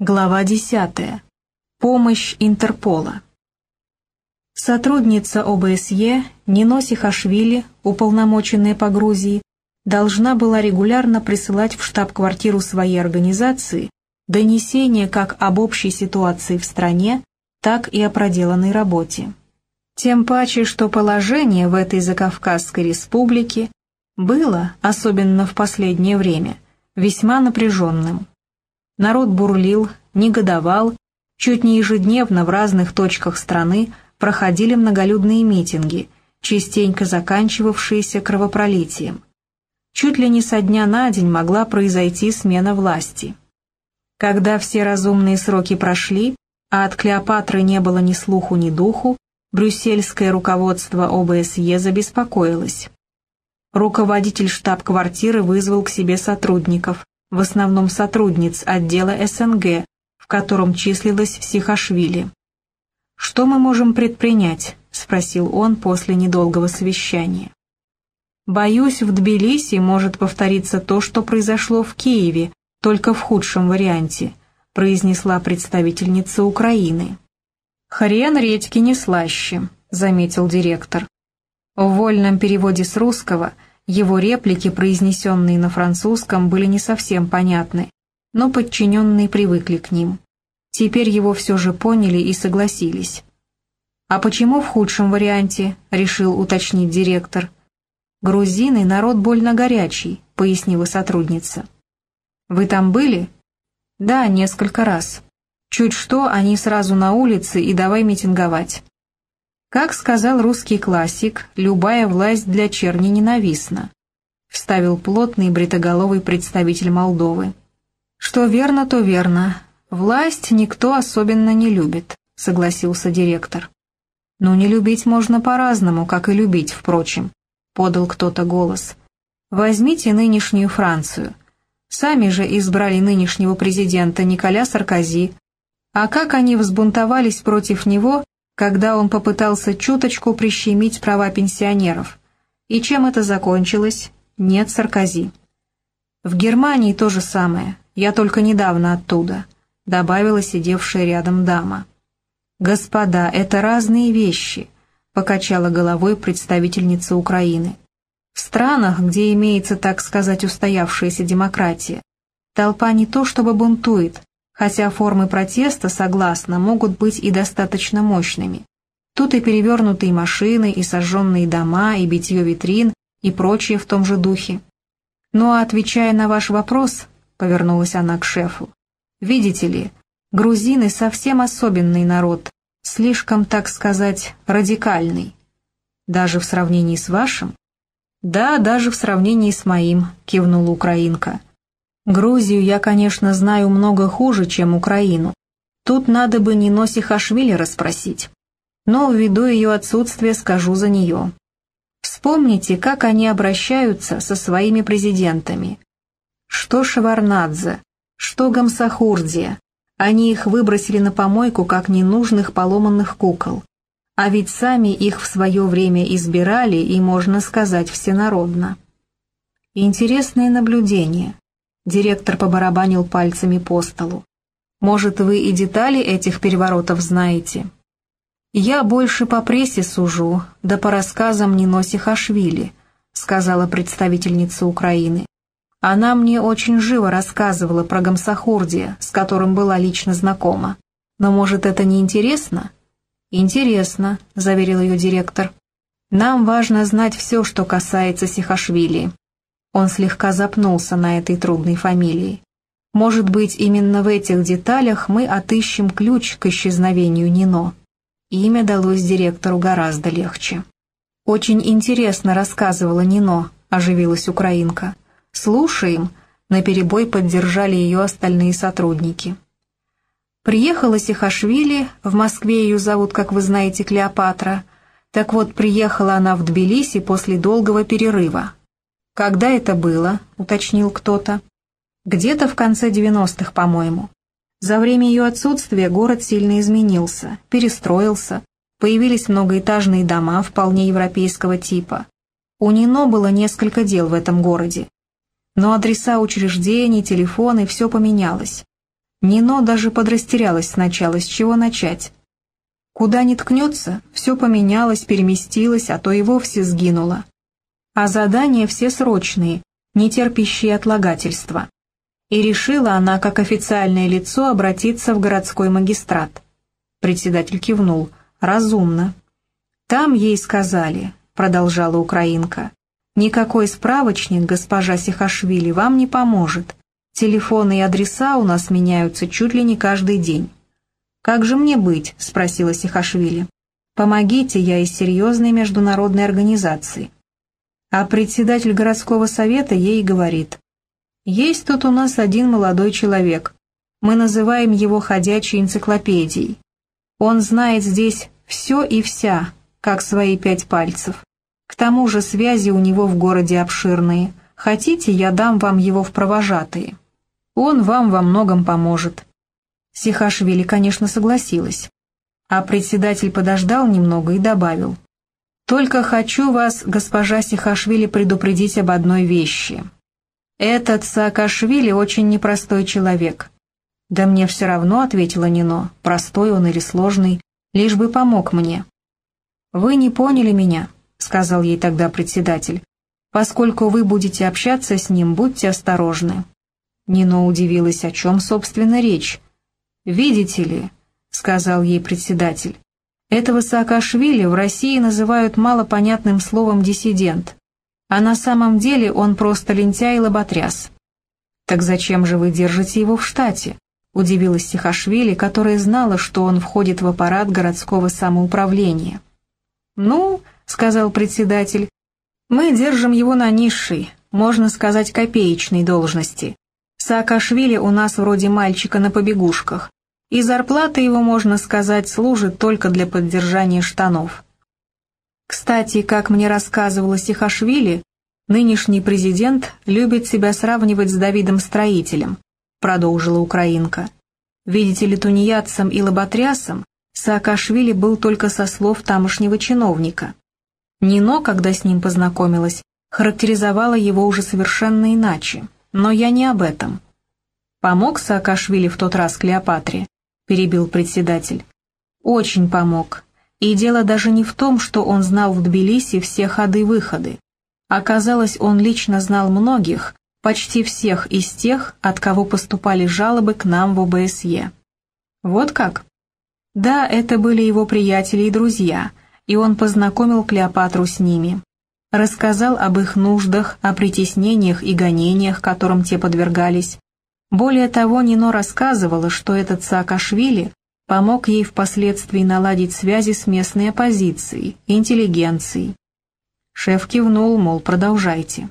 Глава 10. Помощь Интерпола. Сотрудница ОБСЕ Нино Сихашвили, уполномоченная по Грузии, должна была регулярно присылать в штаб-квартиру своей организации донесения как об общей ситуации в стране, так и о проделанной работе. Тем паче, что положение в этой Закавказской республике было, особенно в последнее время, весьма напряженным. Народ бурлил, негодовал, чуть не ежедневно в разных точках страны проходили многолюдные митинги, частенько заканчивавшиеся кровопролитием. Чуть ли не со дня на день могла произойти смена власти. Когда все разумные сроки прошли, а от Клеопатры не было ни слуху, ни духу, брюссельское руководство ОБСЕ забеспокоилось. Руководитель штаб-квартиры вызвал к себе сотрудников, в основном сотрудниц отдела СНГ, в котором числилась Сихашвили. «Что мы можем предпринять?» — спросил он после недолгого совещания. «Боюсь, в Тбилиси может повториться то, что произошло в Киеве, только в худшем варианте», — произнесла представительница Украины. «Хрен редьки не слаще», — заметил директор. В вольном переводе с русского — его реплики, произнесенные на французском, были не совсем понятны, но подчиненные привыкли к ним. Теперь его все же поняли и согласились. «А почему в худшем варианте?» — решил уточнить директор. «Грузины — народ больно горячий», — пояснила сотрудница. «Вы там были?» «Да, несколько раз. Чуть что, они сразу на улице и давай митинговать». Как сказал русский классик, любая власть для черни ненавистна, вставил плотный бритоголовый представитель Молдовы. Что верно, то верно. Власть никто особенно не любит, согласился директор. Но не любить можно по-разному, как и любить, впрочем, подал кто-то голос. Возьмите нынешнюю Францию. Сами же избрали нынешнего президента Николя Саркози. А как они взбунтовались против него, когда он попытался чуточку прищемить права пенсионеров. И чем это закончилось? Нет Саркози. В Германии то же самое, я только недавно оттуда, добавила сидевшая рядом дама. Господа, это разные вещи, покачала головой представительница Украины. В странах, где имеется, так сказать, устоявшаяся демократия, толпа не то чтобы бунтует, хотя формы протеста, согласно, могут быть и достаточно мощными. Тут и перевернутые машины, и сожженные дома, и битье витрин, и прочее в том же духе. Ну а отвечая на ваш вопрос, повернулась она к шефу, видите ли, грузины совсем особенный народ, слишком, так сказать, радикальный. Даже в сравнении с вашим? Да, даже в сравнении с моим, кивнула украинка. Грузию я, конечно, знаю много хуже, чем Украину. Тут надо бы Нино Сихашвили расспросить. Но ввиду ее отсутствия скажу за нее. Вспомните, как они обращаются со своими президентами. Что Шеварнадзе, что Гамсахурдия. Они их выбросили на помойку, как ненужных поломанных кукол. А ведь сами их в свое время избирали и, можно сказать, всенародно. Интересное наблюдение. Директор побарабанил пальцами по столу. «Может, вы и детали этих переворотов знаете?» «Я больше по прессе сужу, да по рассказам Ниноси Хашвили», сказала представительница Украины. Она мне очень живо рассказывала про Гамсахурдия, с которым была лично знакома. Но, может, это не интересно? Интересно, заверил ее директор. Нам важно знать все, что касается Сихашвили. Он слегка запнулся на этой трудной фамилии. Может быть, именно в этих деталях мы отыщем ключ к исчезновению Нино. Имя далось директору гораздо легче. «Очень интересно рассказывала Нино», — оживилась украинка. «Слушаем», — наперебой поддержали ее остальные сотрудники. Приехала Сихашвили, в Москве ее зовут, как вы знаете, Клеопатра. Так вот, приехала она в Тбилиси после долгого перерыва, «Когда это было?» — уточнил кто-то. «Где-то в конце девяностых, по-моему. За время ее отсутствия город сильно изменился, перестроился, появились многоэтажные дома вполне европейского типа. У Нино было несколько дел в этом городе. Но адреса учреждений, телефоны, все поменялось. Нино даже подрастерялась сначала, с чего начать. Куда ни ткнется, все поменялось, переместилось, а то и вовсе сгинуло. А задания все срочные, не терпящие отлагательства. И решила она, как официальное лицо, обратиться в городской магистрат. Председатель кивнул. «Разумно». «Там ей сказали», — продолжала украинка, «никакой справочник, госпожа Сихашвили, вам не поможет. Телефоны и адреса у нас меняются чуть ли не каждый день». «Как же мне быть?» — спросила Сихашвили. «Помогите, я из серьезной международной организации». А председатель городского совета ей говорит. «Есть тут у нас один молодой человек. Мы называем его ходячей энциклопедией. Он знает здесь все и вся, как свои пять пальцев. К тому же связи у него в городе обширные. Хотите, я дам вам его в провожатые. Он вам во многом поможет». Сихашвили, конечно, согласилась. А председатель подождал немного и добавил. «Только хочу вас, госпожа Сихашвили, предупредить об одной вещи. Этот Саакашвили очень непростой человек. «Да мне все равно», — ответила Нино, — «простой он или сложный, лишь бы помог мне». «Вы не поняли меня», — сказал ей тогда председатель. «Поскольку вы будете общаться с ним, будьте осторожны». Нино удивилась, о чем, собственно, речь. «Видите ли», — сказал ей председатель, — «этого Саакашвили в России называют малопонятным словом «диссидент», а на самом деле он просто лентяй и лоботряс». «Так зачем же вы держите его в штате?» удивилась Сихашвили, которая знала, что он входит в аппарат городского самоуправления. «Ну, — сказал председатель, — мы держим его на низшей, можно сказать, копеечной должности. Саакашвили у нас вроде мальчика на побегушках, и зарплата его, можно сказать, служит только для поддержания штанов. Кстати, как мне рассказывала Сихашвили, нынешний президент любит себя сравнивать с Давидом Строителем, — продолжила украинка. «Видите ли, тунеядцам и лоботрясам Саакашвили был только со слов тамошнего чиновника. Нино, когда с ним познакомилась, характеризовала его уже совершенно иначе, но я не об этом». «Помог Саакашвили в тот раз Клеопатре?» — перебил председатель. «Очень помог. И дело даже не в том, что он знал в Тбилиси все ходы-выходы. Оказалось, он лично знал многих, почти всех из тех, от кого поступали жалобы к нам в ОБСЕ. Вот как? Да, это были его приятели и друзья, и он познакомил Клеопатру с ними. Рассказал об их нуждах, о притеснениях и гонениях, которым те подвергались. Более того, Нино рассказывала, что этот Саакашвили помог ей впоследствии наладить связи с местной оппозицией, интеллигенцией. Шеф кивнул, мол, продолжайте.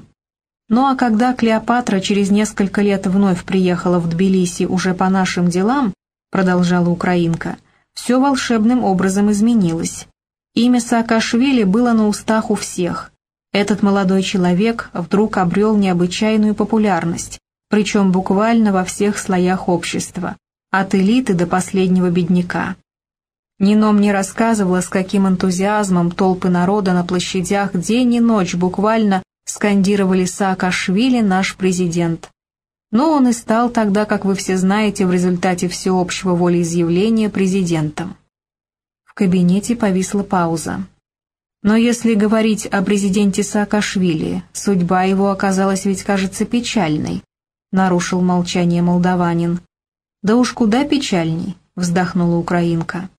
Ну а когда Клеопатра через несколько лет вновь приехала в Тбилиси уже по нашим делам, продолжала украинка, все волшебным образом изменилось. Имя Саакашвили было на устах у всех. Этот молодой человек вдруг обрел необычайную популярность, причем буквально во всех слоях общества, от элиты до последнего бедняка. Нино мне рассказывала, с каким энтузиазмом толпы народа на площадях день и ночь буквально скандировали Саакашвили наш президент. Но он и стал тогда, как вы все знаете, в результате всеобщего волеизъявления президентом. В кабинете повисла пауза. Но если говорить о президенте Саакашвили, судьба его оказалась ведь, кажется, печальной, нарушил молчание молдаванин. Да уж куда печальней, вздохнула украинка.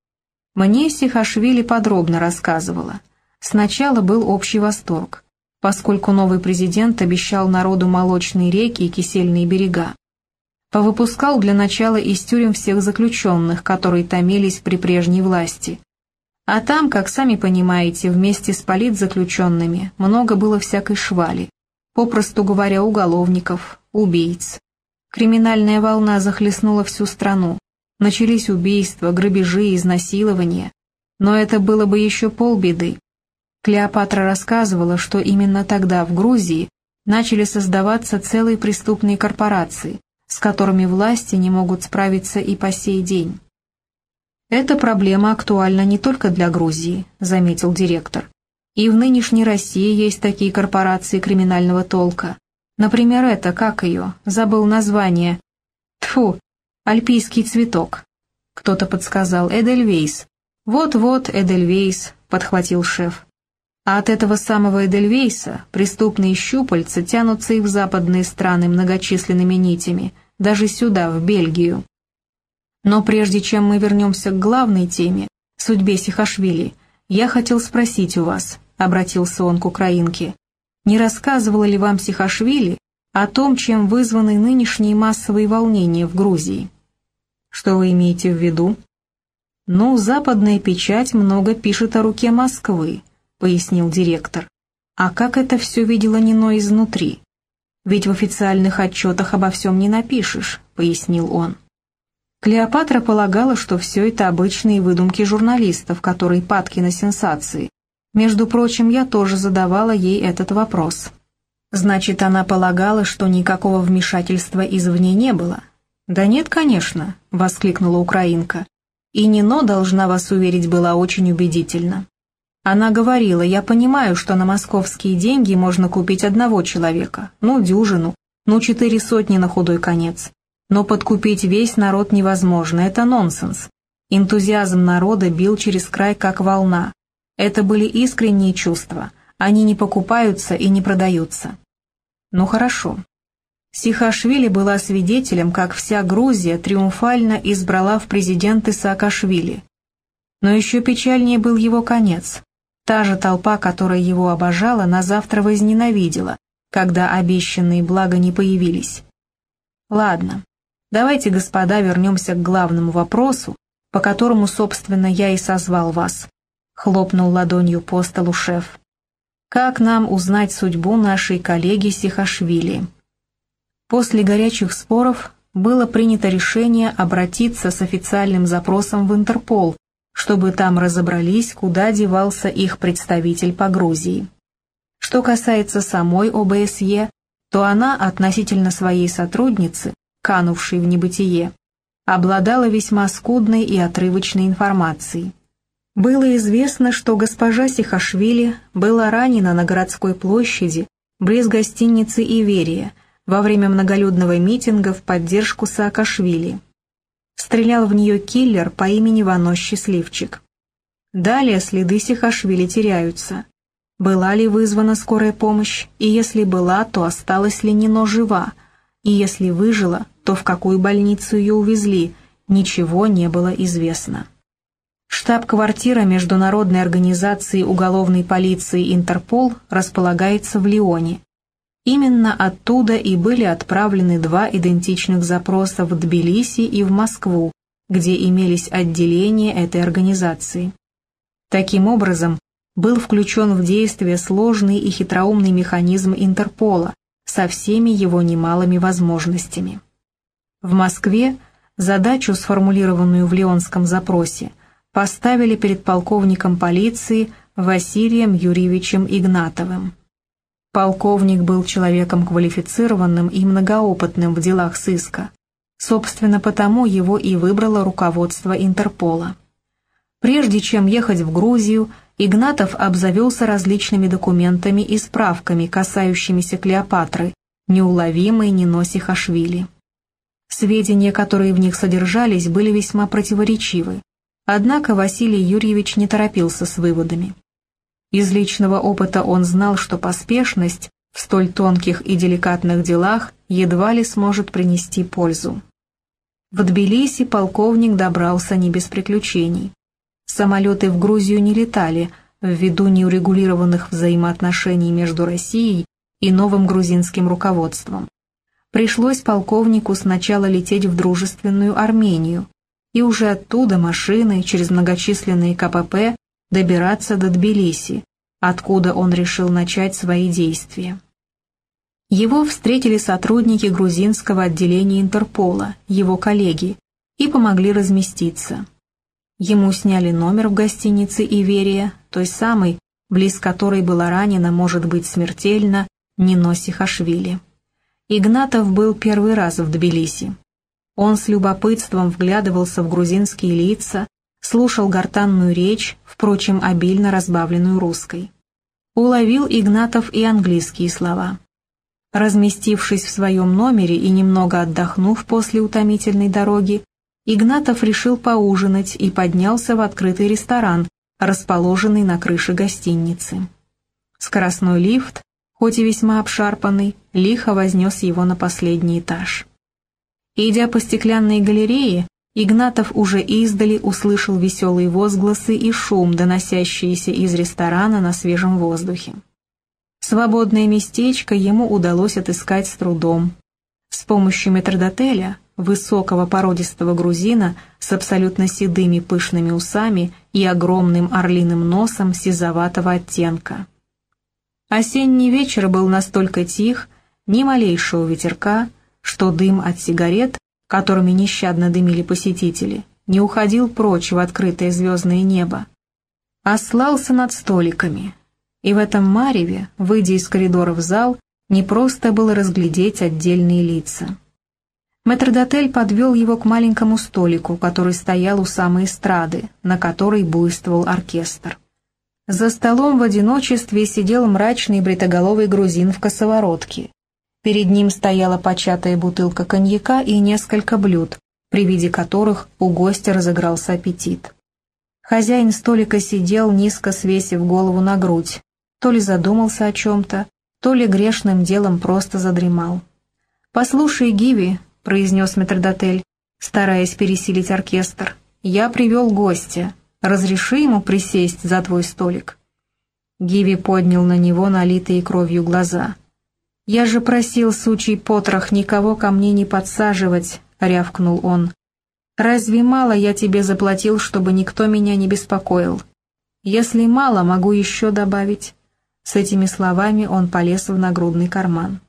Мне Сихашвили подробно рассказывала. Сначала был общий восторг поскольку новый президент обещал народу молочные реки и кисельные берега. Повыпускал для начала из тюрем всех заключенных, которые томились при прежней власти. А там, как сами понимаете, вместе с политзаключенными много было всякой швали, попросту говоря, уголовников, убийц. Криминальная волна захлестнула всю страну. Начались убийства, грабежи, изнасилования. Но это было бы еще полбеды. Клеопатра рассказывала, что именно тогда в Грузии начали создаваться целые преступные корпорации, с которыми власти не могут справиться и по сей день. «Эта проблема актуальна не только для Грузии», — заметил директор. «И в нынешней России есть такие корпорации криминального толка. Например, это, как ее, забыл название. Тфу, Альпийский цветок. Кто-то подсказал Эдельвейс. Вот-вот, Эдельвейс, подхватил шеф. А от этого самого Эдельвейса преступные щупальца тянутся и в западные страны многочисленными нитями, даже сюда, в Бельгию. Но прежде чем мы вернемся к главной теме, судьбе Сихашвили, я хотел спросить у вас, обратился он к украинке, не рассказывала ли вам Сихашвили о том, чем вызваны нынешние массовые волнения в Грузии? Что вы имеете в виду? Ну, западная печать много пишет о руке Москвы, пояснил директор. А как это все видела Нино изнутри? Ведь в официальных отчетах обо всем не напишешь, пояснил он. Клеопатра полагала, что все это обычные выдумки журналистов, которые падки на сенсации. Между прочим, я тоже задавала ей этот вопрос. Значит, она полагала, что никакого вмешательства извне не было. «Да нет, конечно», — воскликнула украинка. И Нино, должна вас уверить, была очень убедительна. Она говорила, я понимаю, что на московские деньги можно купить одного человека, ну, дюжину, ну, четыре сотни на худой конец. Но подкупить весь народ невозможно, это нонсенс. Энтузиазм народа бил через край, как волна. Это были искренние чувства, они не покупаются и не продаются. Ну хорошо. Сихашвили была свидетелем, как вся Грузия триумфально избрала в президенты Саакашвили. Но еще печальнее был его конец. Та же толпа, которая его обожала, на завтра возненавидела, когда обещанные блага не появились. Ладно, Давайте, господа, вернемся к главному вопросу, по которому, собственно, я и созвал вас», — хлопнул ладонью по столу шеф. «Как нам узнать судьбу нашей коллеги Сихашвили?» После горячих споров было принято решение обратиться с официальным запросом в Интерпол, чтобы там разобрались, куда девался их представитель по Грузии. Что касается самой ОБСЕ, то она относительно своей сотрудницы канувшей в небытие, обладала весьма скудной и отрывочной информацией. Было известно, что госпожа Сихашвили была ранена на городской площади близ гостиницы «Иверия» во время многолюдного митинга в поддержку Саакашвили. Стрелял в нее киллер по имени Вано Счастливчик. Далее следы Сихашвили теряются. Была ли вызвана скорая помощь, и если была, то осталась ли Нино жива, и если выжила, то в какую больницу ее увезли, ничего не было известно. Штаб-квартира Международной организации уголовной полиции «Интерпол» располагается в Лионе. Именно оттуда и были отправлены два идентичных запроса в Тбилиси и в Москву, где имелись отделения этой организации. Таким образом, был включен в действие сложный и хитроумный механизм Интерпола, со всеми его немалыми возможностями. В Москве задачу, сформулированную в Леонском запросе, поставили перед полковником полиции Василием Юрьевичем Игнатовым. Полковник был человеком квалифицированным и многоопытным в делах сыска. Собственно, потому его и выбрало руководство Интерпола. Прежде чем ехать в Грузию, Игнатов обзавелся различными документами и справками, касающимися Клеопатры, неуловимой Нино Сихашвили. Сведения, которые в них содержались, были весьма противоречивы, однако Василий Юрьевич не торопился с выводами. Из личного опыта он знал, что поспешность в столь тонких и деликатных делах едва ли сможет принести пользу. В Тбилиси полковник добрался не без приключений. Самолеты в Грузию не летали ввиду неурегулированных взаимоотношений между Россией и новым грузинским руководством. Пришлось полковнику сначала лететь в дружественную Армению и уже оттуда машиной через многочисленные КПП добираться до Тбилиси, откуда он решил начать свои действия. Его встретили сотрудники грузинского отделения Интерпола, его коллеги, и помогли разместиться. Ему сняли номер в гостинице «Иверия», той самой, близ которой была ранена, может быть, смертельно, Нино Сихашвили. Игнатов был первый раз в Тбилиси. Он с любопытством вглядывался в грузинские лица, слушал гортанную речь, впрочем, обильно разбавленную русской. Уловил Игнатов и английские слова. Разместившись в своем номере и немного отдохнув после утомительной дороги, Игнатов решил поужинать и поднялся в открытый ресторан, расположенный на крыше гостиницы. Скоростной лифт, хоть и весьма обшарпанный, лихо вознес его на последний этаж. Идя по стеклянной галерее, Игнатов уже издали услышал веселые возгласы и шум, доносящиеся из ресторана на свежем воздухе. Свободное местечко ему удалось отыскать с трудом. С помощью метрдотеля, высокого породистого грузина с абсолютно седыми пышными усами и огромным орлиным носом сизоватого оттенка. Осенний вечер был настолько тих, ни малейшего ветерка, что дым от сигарет, которыми нещадно дымили посетители, не уходил прочь в открытое звездное небо, а слался над столиками, и в этом мареве, выйдя из коридора в зал, не просто было разглядеть отдельные лица. Метрдотель подвел его к маленькому столику, который стоял у самой эстрады, на которой буйствовал оркестр. За столом в одиночестве сидел мрачный бритоголовый грузин в косоворотке. Перед ним стояла початая бутылка коньяка и несколько блюд, при виде которых у гостя разыгрался аппетит. Хозяин столика сидел, низко свесив голову на грудь, то ли задумался о чем-то, то ли грешным делом просто задремал. «Послушай, Гиви», — произнес метрдотель, стараясь пересилить оркестр, — «я привел гостя. Разреши ему присесть за твой столик». Гиви поднял на него налитые кровью глаза. «Я же просил, сучий потрох, никого ко мне не подсаживать», — рявкнул он. «Разве мало я тебе заплатил, чтобы никто меня не беспокоил? Если мало, могу еще добавить». С этими словами он полез в нагрудный карман.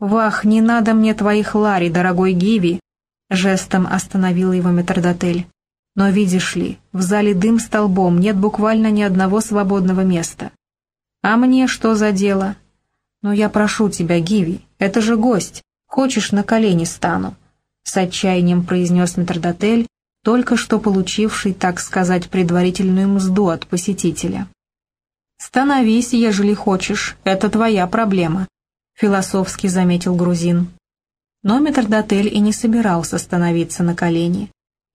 «Вах, не надо мне твоих лари, дорогой Гиви!» Жестом остановил его метрдотель. «Но видишь ли, в зале дым столбом, нет буквально ни одного свободного места. А мне что за дело? Ну я прошу тебя, Гиви, это же гость. Хочешь, на колени стану?» С отчаянием произнес метрдотель, только что получивший, так сказать, предварительную мзду от посетителя. «Становись, ежели хочешь, это твоя проблема», — философски заметил грузин. Но метрдотель и не собирался становиться на колени.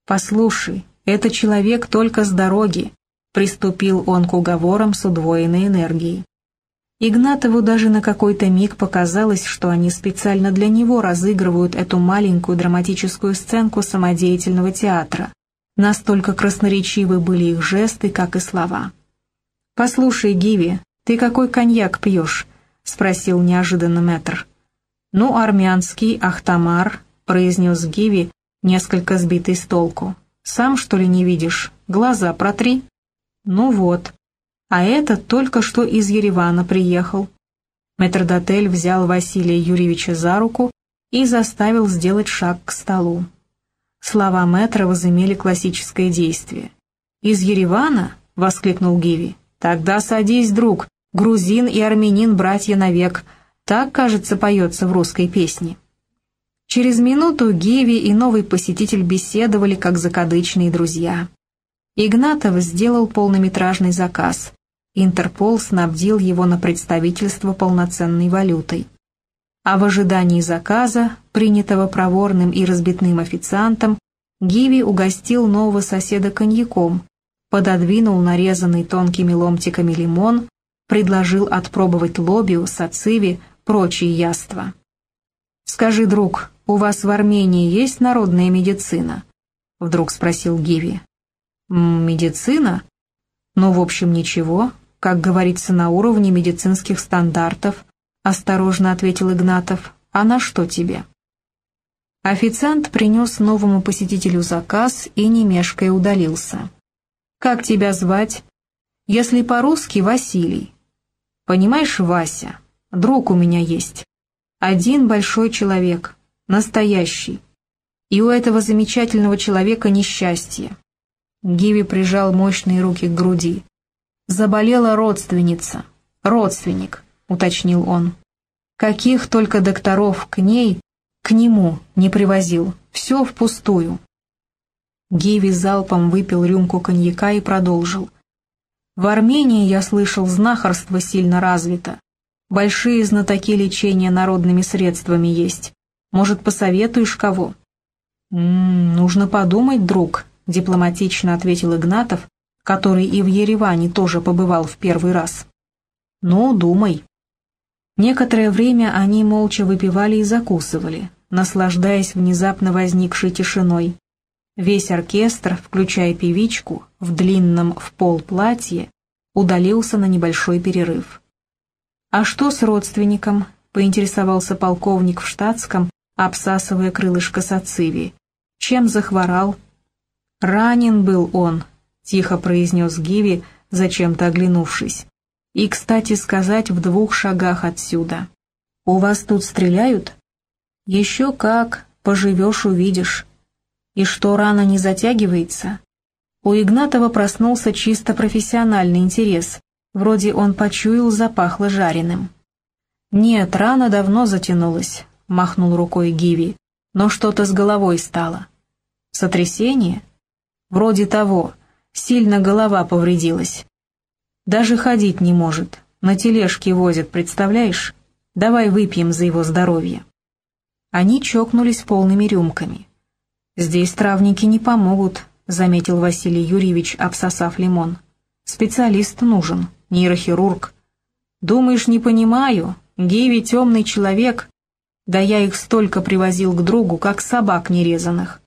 «Послушай, это человек только с дороги», — приступил он к уговорам с удвоенной энергией. Игнатову даже на какой-то миг показалось, что они специально для него разыгрывают эту маленькую драматическую сценку самодеятельного театра. Настолько красноречивы были их жесты, как и слова. «Послушай, Гиви, ты какой коньяк пьешь?» — спросил неожиданно мэтр. «Ну, армянский, Ахтамар», — произнес Гиви, несколько сбитый с толку. «Сам, что ли, не видишь? Глаза протри». «Ну вот. А этот только что из Еревана приехал». Метрдотель взял Василия Юрьевича за руку и заставил сделать шаг к столу. Слова мэтра возымели классическое действие. «Из Еревана?» — воскликнул Гиви. «Тогда садись, друг, грузин и армянин братья навек», так, кажется, поется в русской песне. Через минуту Геви и новый посетитель беседовали, как закадычные друзья. Игнатов сделал полнометражный заказ. Интерпол снабдил его на представительство полноценной валютой. А в ожидании заказа, принятого проворным и разбитным официантом, Гиви угостил нового соседа коньяком, пододвинул нарезанный тонкими ломтиками лимон, предложил отпробовать лобиу, сациви, прочие яства. «Скажи, друг, у вас в Армении есть народная медицина?» — вдруг спросил Гиви. «Медицина? Ну, в общем, ничего, как говорится, на уровне медицинских стандартов», — осторожно ответил Игнатов. «А на что тебе?» Официант принес новому посетителю заказ и, не удалился. «Как тебя звать?» «Если по-русски, Василий». «Понимаешь, Вася, друг у меня есть. Один большой человек, настоящий. И у этого замечательного человека несчастье». Гиви прижал мощные руки к груди. «Заболела родственница. Родственник», — уточнил он. «Каких только докторов к ней, к нему не привозил. Все впустую». Гиви залпом выпил рюмку коньяка и продолжил. «В Армении, я слышал, знахарство сильно развито. Большие знатоки лечения народными средствами есть. Может, посоветуешь кого?» «М -м, «Нужно подумать, друг», — дипломатично ответил Игнатов, который и в Ереване тоже побывал в первый раз. «Ну, думай». Некоторое время они молча выпивали и закусывали, наслаждаясь внезапно возникшей тишиной. Весь оркестр, включая певичку, в длинном в пол платье, удалился на небольшой перерыв. «А что с родственником?» — поинтересовался полковник в штатском, обсасывая крылышко сациви. «Чем захворал?» «Ранен был он», — тихо произнес Гиви, зачем-то оглянувшись. «И, кстати сказать, в двух шагах отсюда. У вас тут стреляют?» «Еще как, поживешь, увидишь». «И что, рана не затягивается?» У Игнатова проснулся чисто профессиональный интерес, вроде он почуял запахло жареным. «Нет, рана давно затянулась», — махнул рукой Гиви, «но что-то с головой стало». «Сотрясение?» «Вроде того. Сильно голова повредилась. Даже ходить не может. На тележке возят, представляешь? Давай выпьем за его здоровье». Они чокнулись полными рюмками. «Здесь травники не помогут», — заметил Василий Юрьевич, обсосав лимон. «Специалист нужен, нейрохирург». «Думаешь, не понимаю? Гиви темный человек. Да я их столько привозил к другу, как собак нерезанных».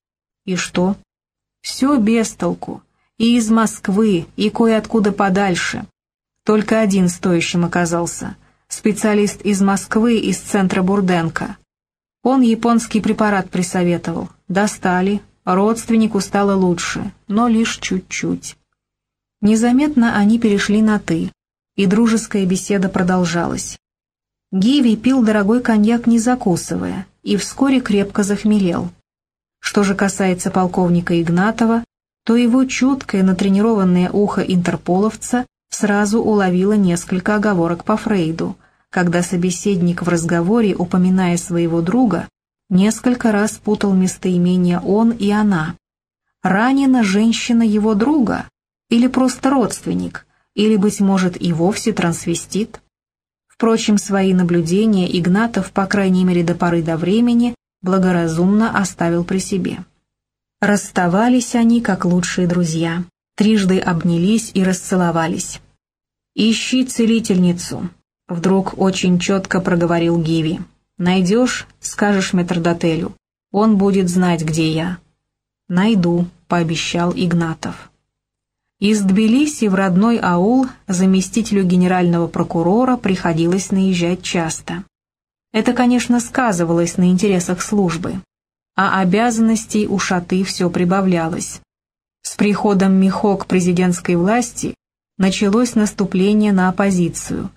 «И что?» «Все без толку. И из Москвы, и кое-откуда подальше. Только один стоящим оказался. Специалист из Москвы, из центра Бурденко. Он японский препарат присоветовал. Достали. Родственнику стало лучше, но лишь чуть-чуть. Незаметно они перешли на «ты», и дружеская беседа продолжалась. Гиви пил дорогой коньяк, не закусывая, и вскоре крепко захмелел. Что же касается полковника Игнатова, то его чуткое натренированное ухо интерполовца сразу уловило несколько оговорок по Фрейду, когда собеседник в разговоре, упоминая своего друга, несколько раз путал местоимения «он» и «она». Ранена женщина его друга или просто родственник, или, быть может, и вовсе трансвестит? Впрочем, свои наблюдения Игнатов, по крайней мере до поры до времени, благоразумно оставил при себе. Расставались они, как лучшие друзья, трижды обнялись и расцеловались. «Ищи целительницу», — вдруг очень четко проговорил Гиви. Найдешь, скажешь метрдотелю. Он будет знать, где я. Найду, пообещал Игнатов. Из Тбилиси в родной аул заместителю генерального прокурора приходилось наезжать часто. Это, конечно, сказывалось на интересах службы, а обязанностей у Шаты все прибавлялось. С приходом Михо к президентской власти началось наступление на оппозицию.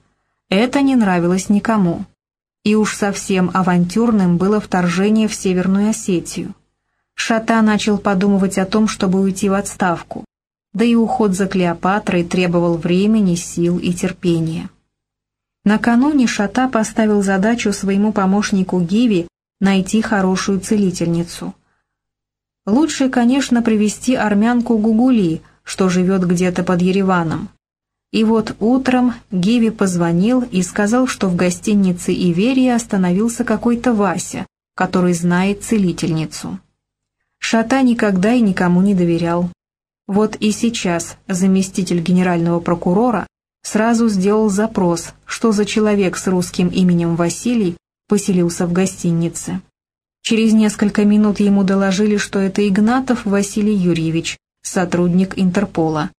Это не нравилось никому и уж совсем авантюрным было вторжение в Северную Осетию. Шата начал подумывать о том, чтобы уйти в отставку, да и уход за Клеопатрой требовал времени, сил и терпения. Накануне Шата поставил задачу своему помощнику Гиви найти хорошую целительницу. Лучше, конечно, привести армянку Гугули, что живет где-то под Ереваном, и вот утром Гиви позвонил и сказал, что в гостинице Иверия остановился какой-то Вася, который знает целительницу. Шата никогда и никому не доверял. Вот и сейчас заместитель генерального прокурора сразу сделал запрос, что за человек с русским именем Василий поселился в гостинице. Через несколько минут ему доложили, что это Игнатов Василий Юрьевич, сотрудник Интерпола.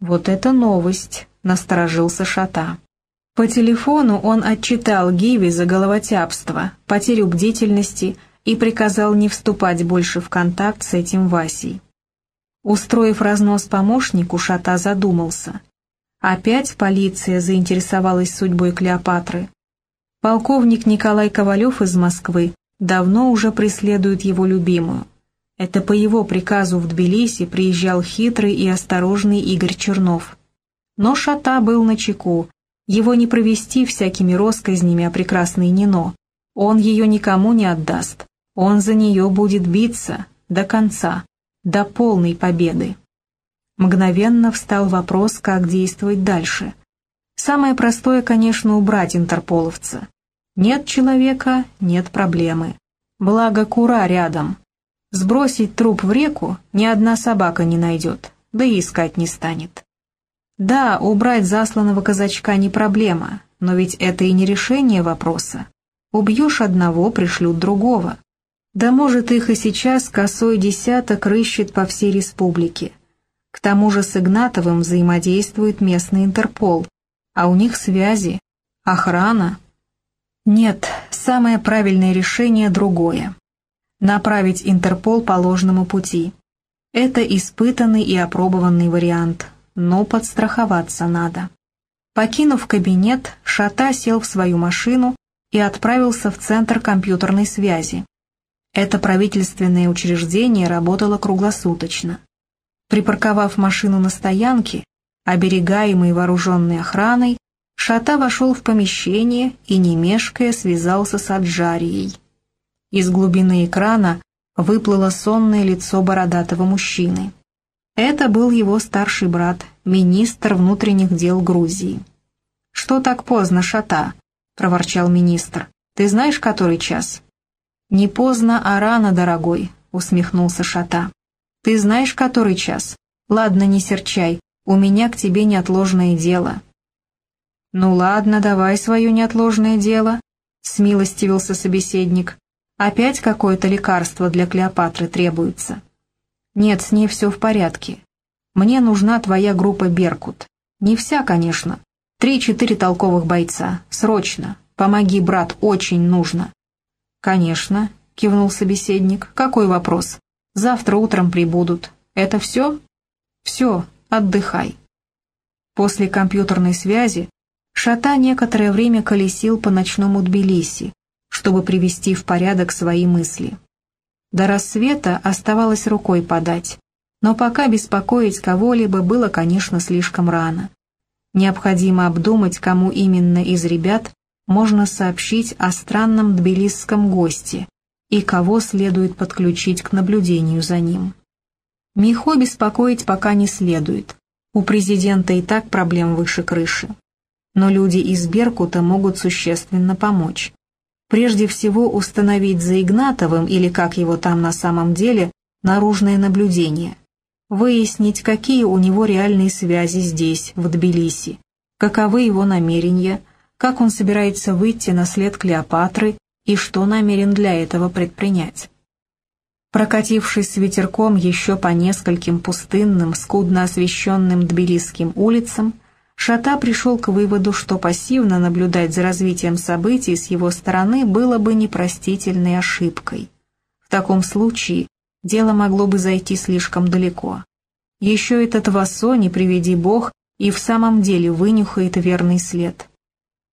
«Вот это новость!» — насторожился Шата. По телефону он отчитал Гиви за головотяпство, потерю бдительности и приказал не вступать больше в контакт с этим Васей. Устроив разнос помощнику, Шата задумался. Опять полиция заинтересовалась судьбой Клеопатры. Полковник Николай Ковалев из Москвы давно уже преследует его любимую. Это по его приказу в Тбилиси приезжал хитрый и осторожный Игорь Чернов. Но Шата был на чеку. Его не провести всякими россказнями о прекрасной Нино. Он ее никому не отдаст. Он за нее будет биться до конца, до полной победы. Мгновенно встал вопрос, как действовать дальше. Самое простое, конечно, убрать интерполовца. Нет человека — нет проблемы. Благо Кура рядом. Сбросить труп в реку ни одна собака не найдет, да и искать не станет. Да, убрать засланного казачка не проблема, но ведь это и не решение вопроса. Убьешь одного, пришлют другого. Да может их и сейчас косой десяток рыщет по всей республике. К тому же с Игнатовым взаимодействует местный Интерпол, а у них связи, охрана. Нет, самое правильное решение другое. Направить Интерпол по ложному пути. Это испытанный и опробованный вариант, но подстраховаться надо. Покинув кабинет, Шата сел в свою машину и отправился в Центр компьютерной связи. Это правительственное учреждение работало круглосуточно. Припарковав машину на стоянке, оберегаемый вооруженной охраной, Шата вошел в помещение и, не мешкая, связался с Аджарией. Из глубины экрана выплыло сонное лицо бородатого мужчины. Это был его старший брат, министр внутренних дел Грузии. «Что так поздно, Шата?» — проворчал министр. «Ты знаешь, который час?» «Не поздно, а рано, дорогой», — усмехнулся Шата. «Ты знаешь, который час? Ладно, не серчай, у меня к тебе неотложное дело». «Ну ладно, давай свое неотложное дело», — смилостивился собеседник. «Опять какое-то лекарство для Клеопатры требуется». «Нет, с ней все в порядке. Мне нужна твоя группа «Беркут». Не вся, конечно. Три-четыре толковых бойца. Срочно. Помоги, брат, очень нужно». «Конечно», — кивнул собеседник. «Какой вопрос? Завтра утром прибудут. Это все?» «Все, отдыхай». После компьютерной связи Шата некоторое время колесил по ночному Тбилиси, чтобы привести в порядок свои мысли. До рассвета оставалось рукой подать, но пока беспокоить кого-либо было, конечно, слишком рано. Необходимо обдумать, кому именно из ребят можно сообщить о странном тбилисском госте и кого следует подключить к наблюдению за ним. Михо беспокоить пока не следует. У президента и так проблем выше крыши. Но люди из Беркута могут существенно помочь. Прежде всего установить за Игнатовым, или как его там на самом деле, наружное наблюдение. Выяснить, какие у него реальные связи здесь, в Тбилиси, каковы его намерения, как он собирается выйти на след Клеопатры и что намерен для этого предпринять. Прокатившись ветерком еще по нескольким пустынным, скудно освещенным тбилисским улицам, Шата пришел к выводу, что пассивно наблюдать за развитием событий с его стороны было бы непростительной ошибкой. В таком случае дело могло бы зайти слишком далеко. Еще этот Васо, не приведи бог, и в самом деле вынюхает верный след.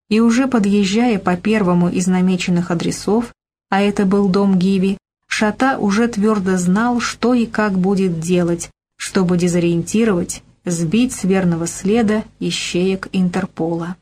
И уже подъезжая по первому из намеченных адресов, а это был дом Гиви, Шата уже твердо знал, что и как будет делать, чтобы дезориентировать сбить с верного следа ищеек Интерпола.